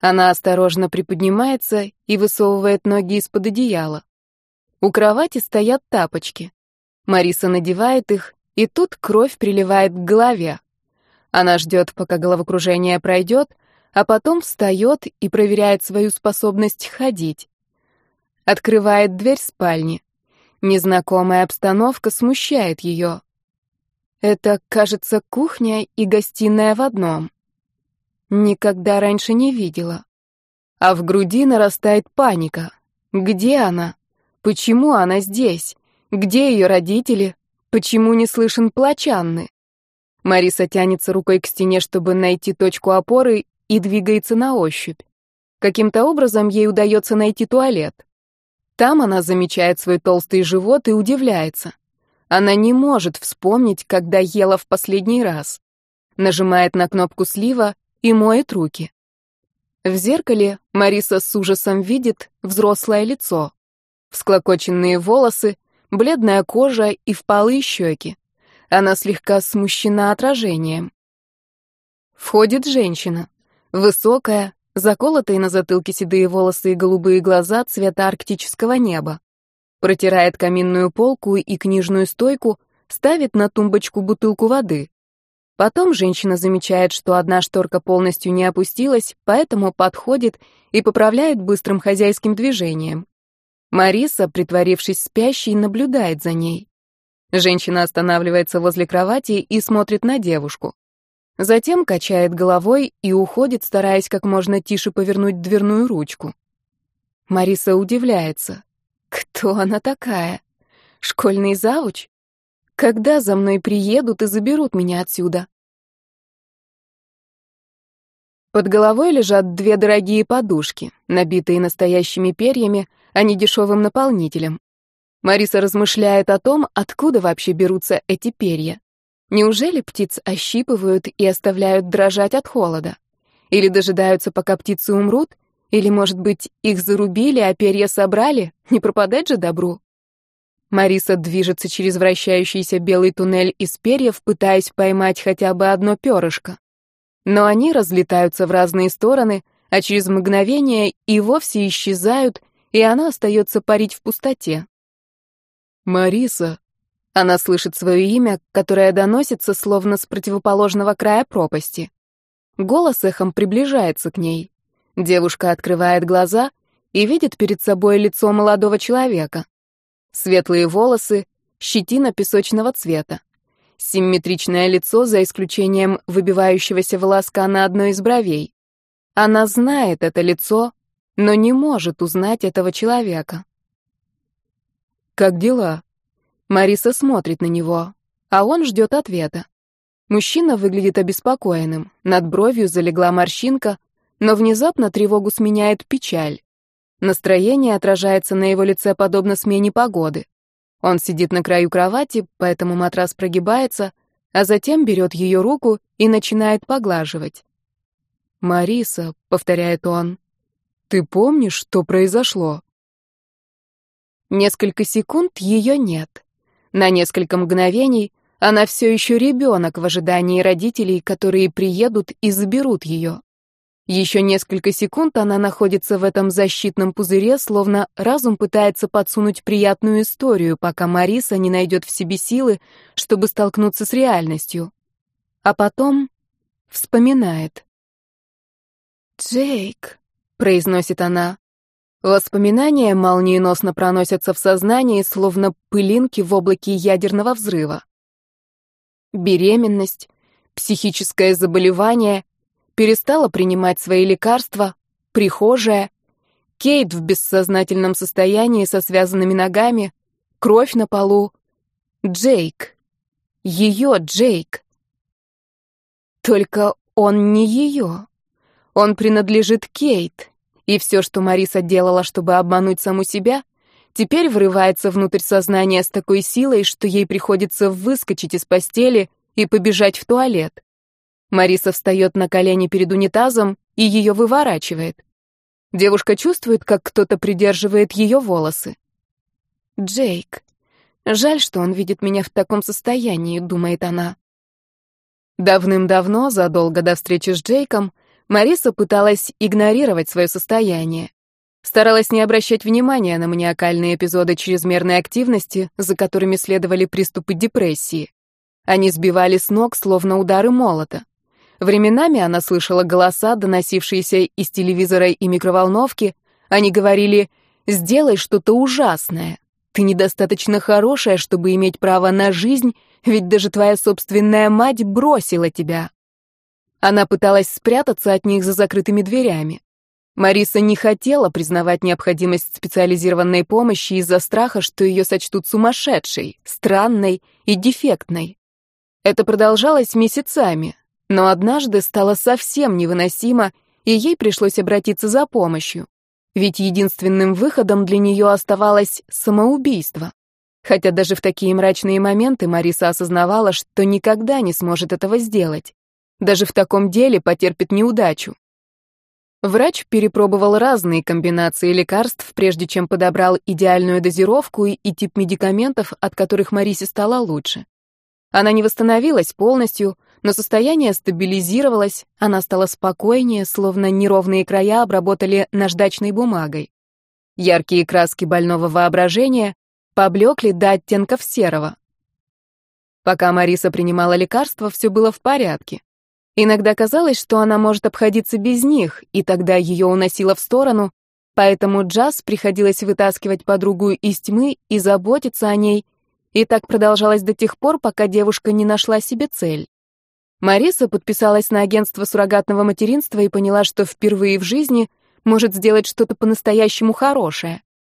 Она осторожно приподнимается и высовывает ноги из-под одеяла. У кровати стоят тапочки. Мариса надевает их, и тут кровь приливает к голове. Она ждет, пока головокружение пройдет, а потом встает и проверяет свою способность ходить. Открывает дверь спальни. Незнакомая обстановка смущает ее. Это, кажется, кухня и гостиная в одном. Никогда раньше не видела. А в груди нарастает паника. Где она? Почему она здесь? Где ее родители? Почему не слышен плач Анны? Мариса тянется рукой к стене, чтобы найти точку опоры, и двигается на ощупь. Каким-то образом ей удается найти туалет. Там она замечает свой толстый живот и удивляется. Она не может вспомнить, когда ела в последний раз. Нажимает на кнопку слива и моет руки. В зеркале Мариса с ужасом видит взрослое лицо. Всклокоченные волосы, бледная кожа и впалые щеки. Она слегка смущена отражением. Входит женщина. Высокая, заколотые на затылке седые волосы и голубые глаза цвета арктического неба. Протирает каминную полку и книжную стойку, ставит на тумбочку бутылку воды. Потом женщина замечает, что одна шторка полностью не опустилась, поэтому подходит и поправляет быстрым хозяйским движением. Мариса, притворившись спящей, наблюдает за ней. Женщина останавливается возле кровати и смотрит на девушку. Затем качает головой и уходит, стараясь как можно тише повернуть дверную ручку. Мариса удивляется. Кто она такая? Школьный завуч? Когда за мной приедут и заберут меня отсюда? Под головой лежат две дорогие подушки, набитые настоящими перьями, а не дешевым наполнителем. Мариса размышляет о том, откуда вообще берутся эти перья. Неужели птиц ощипывают и оставляют дрожать от холода? Или дожидаются, пока птицы умрут? Или, может быть, их зарубили, а перья собрали? Не пропадать же добру? Мариса движется через вращающийся белый туннель из перьев, пытаясь поймать хотя бы одно перышко. Но они разлетаются в разные стороны, а через мгновение и вовсе исчезают, и она остается парить в пустоте. «Мариса», она слышит свое имя, которое доносится словно с противоположного края пропасти. Голос эхом приближается к ней. Девушка открывает глаза и видит перед собой лицо молодого человека. Светлые волосы, щетина песочного цвета. Симметричное лицо, за исключением выбивающегося волоска на одной из бровей. Она знает это лицо, но не может узнать этого человека. «Как дела?» Мариса смотрит на него, а он ждет ответа. Мужчина выглядит обеспокоенным, над бровью залегла морщинка, но внезапно тревогу сменяет печаль. Настроение отражается на его лице подобно смене погоды. Он сидит на краю кровати, поэтому матрас прогибается, а затем берет ее руку и начинает поглаживать. «Мариса», — повторяет он, — «ты помнишь, что произошло?» Несколько секунд ее нет. На несколько мгновений она все еще ребенок в ожидании родителей, которые приедут и заберут ее. Еще несколько секунд она находится в этом защитном пузыре, словно разум пытается подсунуть приятную историю, пока Мариса не найдет в себе силы, чтобы столкнуться с реальностью. А потом вспоминает. «Джейк», — произносит она. Воспоминания молниеносно проносятся в сознании, словно пылинки в облаке ядерного взрыва. Беременность, психическое заболевание, перестала принимать свои лекарства, прихожая, Кейт в бессознательном состоянии со связанными ногами, кровь на полу, Джейк. Ее Джейк. Только он не ее. Он принадлежит Кейт. И все, что Мариса делала, чтобы обмануть саму себя, теперь врывается внутрь сознания с такой силой, что ей приходится выскочить из постели и побежать в туалет. Мариса встает на колени перед унитазом и ее выворачивает. Девушка чувствует, как кто-то придерживает ее волосы. «Джейк. Жаль, что он видит меня в таком состоянии», — думает она. Давным-давно, задолго до встречи с Джейком, Мариса пыталась игнорировать свое состояние. Старалась не обращать внимания на маниакальные эпизоды чрезмерной активности, за которыми следовали приступы депрессии. Они сбивали с ног, словно удары молота. Временами она слышала голоса, доносившиеся из телевизора и микроволновки. Они говорили «Сделай что-то ужасное. Ты недостаточно хорошая, чтобы иметь право на жизнь, ведь даже твоя собственная мать бросила тебя». Она пыталась спрятаться от них за закрытыми дверями. Мариса не хотела признавать необходимость специализированной помощи из-за страха, что ее сочтут сумасшедшей, странной и дефектной. Это продолжалось месяцами, но однажды стало совсем невыносимо, и ей пришлось обратиться за помощью. Ведь единственным выходом для нее оставалось самоубийство. Хотя даже в такие мрачные моменты Мариса осознавала, что никогда не сможет этого сделать. Даже в таком деле потерпит неудачу. Врач перепробовал разные комбинации лекарств, прежде чем подобрал идеальную дозировку и тип медикаментов, от которых Марисе стало лучше. Она не восстановилась полностью, но состояние стабилизировалось, она стала спокойнее, словно неровные края обработали наждачной бумагой. Яркие краски больного воображения поблекли до оттенков серого. Пока Мариса принимала лекарства, все было в порядке. Иногда казалось, что она может обходиться без них, и тогда ее уносило в сторону, поэтому Джаз приходилось вытаскивать подругу из тьмы и заботиться о ней, и так продолжалось до тех пор, пока девушка не нашла себе цель. Мариса подписалась на агентство суррогатного материнства и поняла, что впервые в жизни может сделать что-то по-настоящему хорошее.